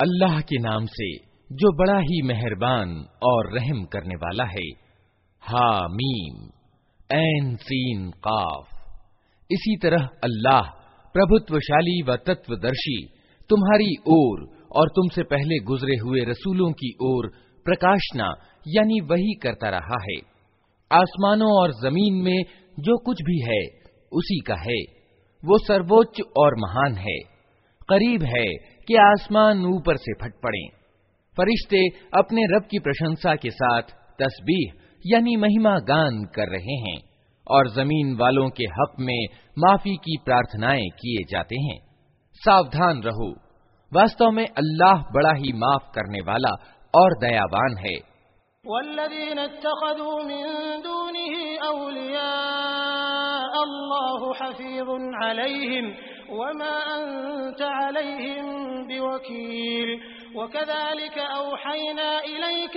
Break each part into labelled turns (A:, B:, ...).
A: अल्लाह के नाम से जो बड़ा ही मेहरबान और रहम करने वाला है हा मीम ऐन सीन काफ इसी तरह अल्लाह प्रभुत्वशाली व तत्वदर्शी, तुम्हारी ओर और तुमसे पहले गुजरे हुए रसूलों की ओर प्रकाशना, यानी वही करता रहा है। आसमानों और ज़मीन में जो कुछ भी है, उसी का है। वो सर्वोच्च और महान है। करीब है कि आसमान ऊपर से फट पड़े। फरिश्ते अपने रब की प्रशंसा के साथ तस्बीह, यानी महिमा गान कर रहे हैं। और जमीन वालों के हक में माफी की प्रार्थनाएं किए जाते हैं सावधान रहो वास्तव में अल्लाह बड़ा ही माफ करने वाला और दयावान है
B: वकदालिक औहैना इलैक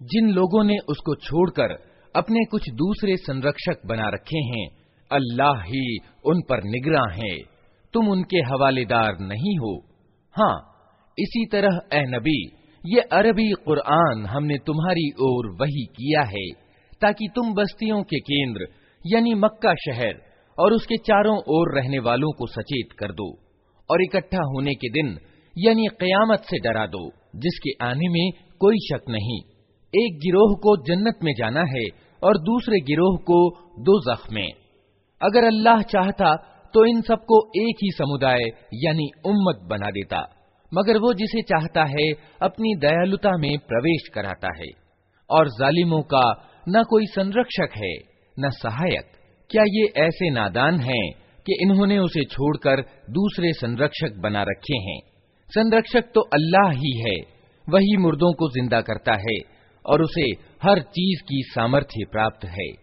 A: जिन लोगों ने उसको छोड़कर अपने कुछ दूसरे संरक्षक बना रखे हैं अल्लाह ही उन पर निगरा है। तुम उनके हवालेदार नहीं हो। हाँ इसी तरह, ए नबी, ये अरबी कुरआन हमने तुम्हारी ओर वही किया है, ताकि तुम बस्तियों के केंद्र, यानी मक्का शहर, और उसके चारों ओर रहने वालों को सचेत कर दो, और इकट्ठा होने के दिन, यानी कयामत से डरा दो, जिसके आने में कोई शक नहीं। एक गिरोह को जन्नत में जाना है, और दूसरे गिरोह को दो में अगर अल्लाह चाहता तो इन सबको एक ही समुदाय, यानी उम्मत बना देता। मगर वो जिसे चाहता है, अपनी दयालुता में प्रवेश कराता है। और जालिमों का न कोई संरक्षक है, न सहायक। क्या ये ऐसे नादान हैं कि इन्होंने उसे छोड़कर दूसरे संरक्षक बना रखे हैं? संरक्षक तो अल्लाह ही है, वही मुर्दों को ज़िंदा करता है, और उसे हर चीज़ की सामर्थ्य प्राप्त है।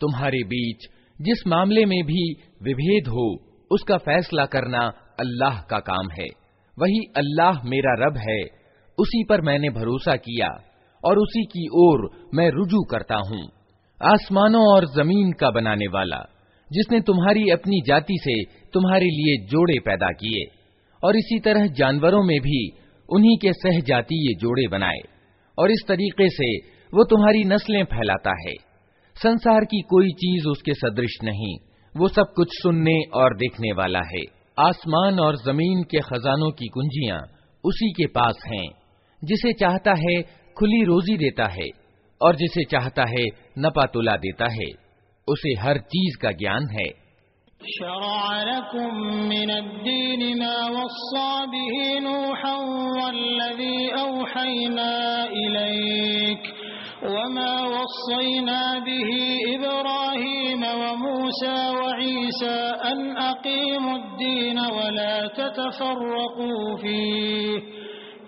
A: तुम्हारे बीच जिस मामले में भी विभेद हो उसका फैसला करना अल्लाह का काम है वही अल्लाह मेरा रब है उसी पर मैंने भरोसा किया और उसी की ओर मैं रुजू करता हूँ आसमानों और ज़मीन का बनाने वाला, जिसने तुम्हारी अपनी जाति से तुम्हारे लिए जोड़े पैदा किए, और इसी तरह जानवरों में भी उन्हीं के सहजातीय जोड़े बनाए, और इस तरीके से वो तुम्हारी नस्लें फैलाता है। संसार की कोई चीज़ उसके सदृश नहीं, वो सब कुछ सुनने और देखने वाला है। आसमान और ज़मीन के खजानों की कुंजियाँ उसी के पास हैं, जिसे चाहता है खुली रोजी देता है। और जिसे चाहता है नपा तुला देता है उसे हर चीज का ज्ञान है
B: वमा वस्सैना बिही इब्राहीम व मूसा व ईसा अन अकीमुद्दीन वला ततफर्रकू फीह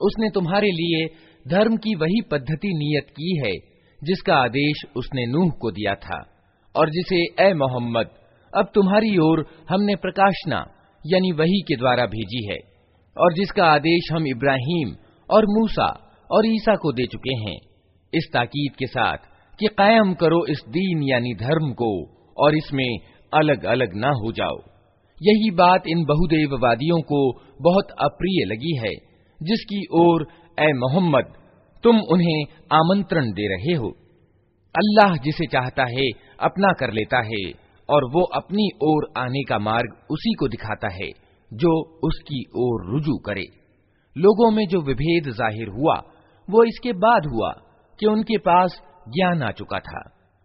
A: उसने तुम्हारे लिए धर्म की वही पद्धति नियत की है जिसका आदेश उसने नूह को दिया था और जिसे ए मोहम्मद अब तुम्हारी ओर हमने प्रकाशना यानी वही के द्वारा भेजी है, और जिसका आदेश हम इब्राहिम और मूसा और ईसा को दे चुके हैं। इस ताकीद के साथ कि कायम करो इस दीन यानी धर्म को, और इसमें अलग अलग ना हो जाओ। यही बात इन बहुदेववादियों को बहुत अप्रिय लगी है, जिसकी ओर ए मोहम्मद, तुम उन्हें आमंत्रण दे रहे हो। अल्लाह जिसे चाहता है, अपना कर लेता है और वो अपनी ओर आने का मार्ग उसी को दिखाता है, जो उसकी ओर रुजू करे। लोगों में जो विभेद ज़ाहिर हुआ, वो इसके बाद हुआ कि उनके पास ज्ञान आ चुका था,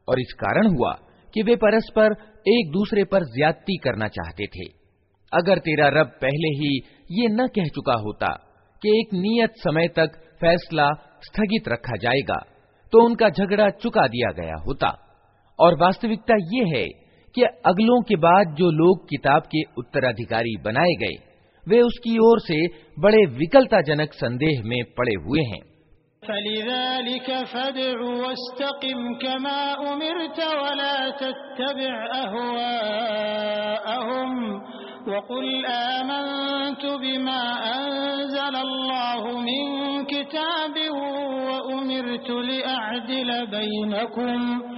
A: और इस कारण हुआ कि वे परस्पर एक दूसरे पर ज्यादती करना चाहते थे। अगर तेरा रब पहले ही ये न कह चुका होता कि एक नियत समय तक फैसला स्थगित रखा जाएगा तो उनका झगड़ा चुका दिया गया होता। और वास्तविकता ये है कि अगलों के बाद जो लोग किताब के उत्तराधिकारी बनाए गए, वे उसकी ओर से बड़े विकलताजनक संदेह में पड़े हुए हैं।
B: वकुल आमन्तु बिमा अंज़लल्लाहु मिन किताबिन व उमिरतु लिअअदिल बैनकुम।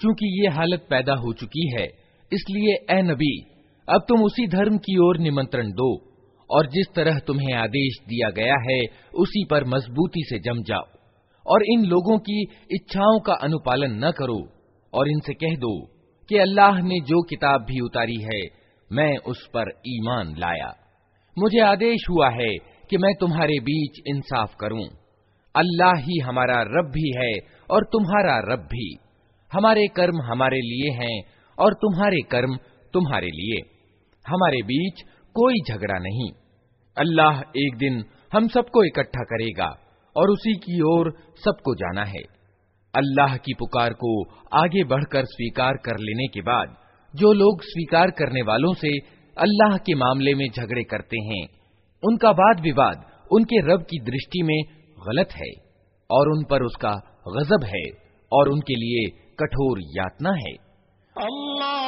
A: चूंकि ये हालत पैदा हो चुकी है इसलिए ए नबी अब तुम उसी धर्म की ओर निमंत्रण दो और जिस तरह तुम्हें आदेश दिया गया है उसी पर मजबूती से जम जाओ और इन लोगों की इच्छाओं का अनुपालन न करो और इनसे कह दो कि अल्लाह ने जो किताब भी उतारी है, मैं उस पर ईमान लाया। मुझे आदेश हुआ है कि मैं तुम्हारे बीच इंसाफ करूँ। अल्लाह ही हमारा रब भी है और तुम्हारा रब भी। हमारे कर्म हमारे लिए हैं और तुम्हारे कर्म तुम्हारे लिए। हमारे बीच कोई झगड़ा नहीं। अल्लाह एक दिन हम सबको इकट्ठा करेगा और उसी की ओर सबको जाना है। अल्लाह की पुकार को आगे बढ़कर स्वीकार कर लेने के बाद, जो लोग स्वीकार करने वालों से अल्लाह के मामले में झगड़े करते हैं, उनका वाद विवाद उनके रब की दृष्टि में गलत है और उन पर उसका गजब है और उनके लिए कठोर यातना है।
B: अल्लाह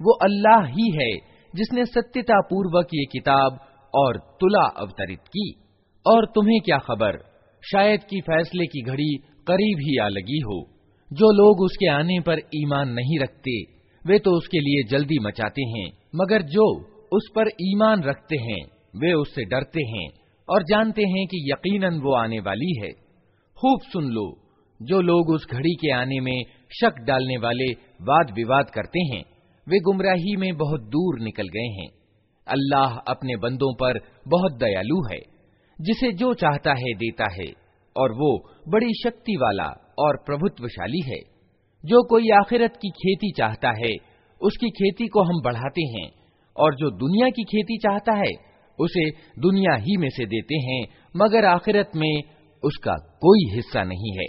A: वो अल्लाह ही है जिसने सत्यता पूर्वक ये किताब और तुला अवतरित की और तुम्हें क्या खबर शायद कि फैसले की घड़ी करीब ही आ लगी हो जो लोग उसके आने पर ईमान नहीं रखते वे तो उसके लिए जल्दी मचाते हैं मगर जो उस पर ईमान रखते हैं वे उससे डरते हैं और जानते हैं कि यकीनन वो आने वाली है। खूब सुन लो, जो लोग उस घड़ी के आने में शक डालने वाले वाद विवाद करते हैं, वे गुमराही में बहुत दूर निकल गए हैं। अल्लाह अपने बंदों पर बहुत दयालु है, जिसे जो चाहता है देता है, और वो बड़ी शक्ति वाला और प्रभुत्वशाली है। जो कोई आखिरत की खेती चाहता है, उसकी खेती को हम बढ़ाते हैं, और जो दुनिया की खेती चाहता है उसे दुनिया ही में से देते हैं मगर आखिरत में उसका कोई हिस्सा नहीं है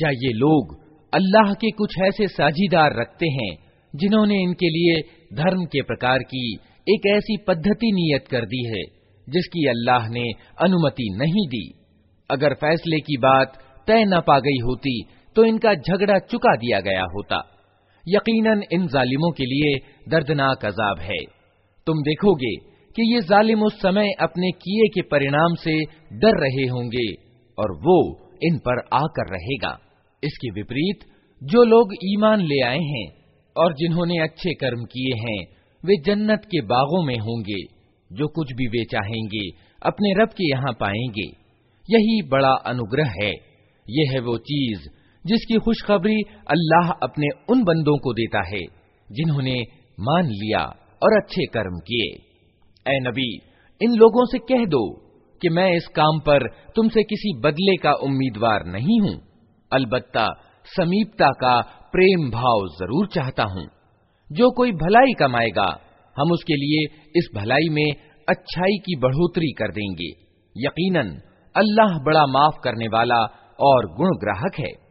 A: क्या ये लोग अल्लाह के कुछ ऐसे साझीदार रखते हैं, जिन्होंने इनके लिए धर्म के प्रकार की एक ऐसी पद्धति नियत कर दी है, जिसकी अल्लाह ने अनुमति नहीं दी? अगर फैसले की बात तय न पा गई होती तो इनका झगड़ा चुका दिया गया होता। यकीनन इन जालिमों के लिए दर्दनाक अजाब है। तुम देखोगे कि ये जालिम उस समय अपने किए के परिणाम से डर रहे होंगे, और वो इन पर आकर रहेगा। इसके विपरीत, जो लोग ईमान ले आए हैं और जिन्होंने अच्छे कर्म किए हैं, वे जन्नत के बागों में होंगे, जो कुछ भी वे चाहेंगे, अपने रब के यहाँ पाएँगे। यही बड़ा अनुग्रह है। यह है वो चीज़, जिसकी खुशखबरी अल्लाह अपने उन बंदों को देता है, जिन्होंने मान लिया और अच्छे कर्म किए। ए नबी, इन लोगों से कह दो कि मैं इस काम पर तुमसे किसी बदले का उम्मीदवार नहीं हूँ। अलबत्ता समीपता का प्रेम भाव ज़रूर चाहता हूँ। जो कोई भलाई कमाएगा, हम उसके लिए इस भलाई में अच्छाई की बढ़ोतरी कर देंगे। यकीनन, अल्लाह बड़ा माफ़ करने वाला और गुण ग्राहक है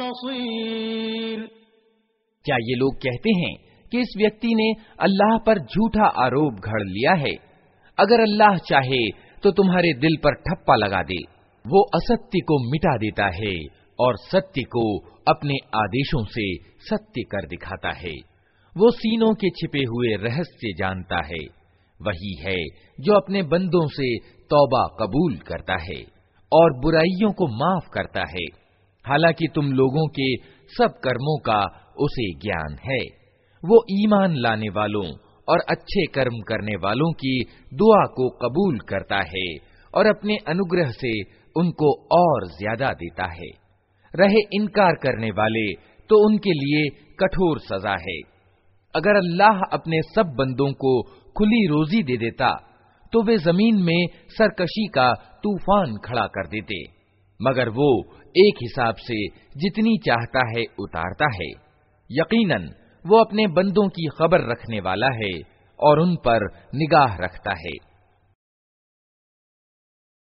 B: बसीर
A: क्या ये लोग कहते हैं कि इस व्यक्ति ने अल्लाह पर झूठा आरोप घड़ लिया है अगर अल्लाह चाहे तो तुम्हारे दिल पर ठप्पा लगा दे वो असत्य को मिटा देता है और सत्य को अपने आदेशों से सत्य कर दिखाता है। वो सीनों के छिपे हुए रहस्य जानता है। वही है जो अपने बंदों से तौबा कबूल करता है और बुराइयों को माफ़ करता है। हालाँकि तुम लोगों के सब कर्मों का उसे ज्ञान है। वो ईमान लाने वालों और अच्छे कर्म करने वालों की दुआ को कबूल करता है और अपने अनुग्रह से उनको और ज़्यादा देता है। रहे इनकार करने वाले तो उनके लिए कठोर सजा है। अगर अल्लाह अपने सब बंदों को खुली रोजी दे देता तो वे ज़मीन में सरकशी का तूफ़ान खड़ा कर देते। मगर वो एक हिसाब से जितनी चाहता है उतारता है। यकीनन, वो अपने बंदों की खबर रखने वाला है और उन पर निगाह रखता है।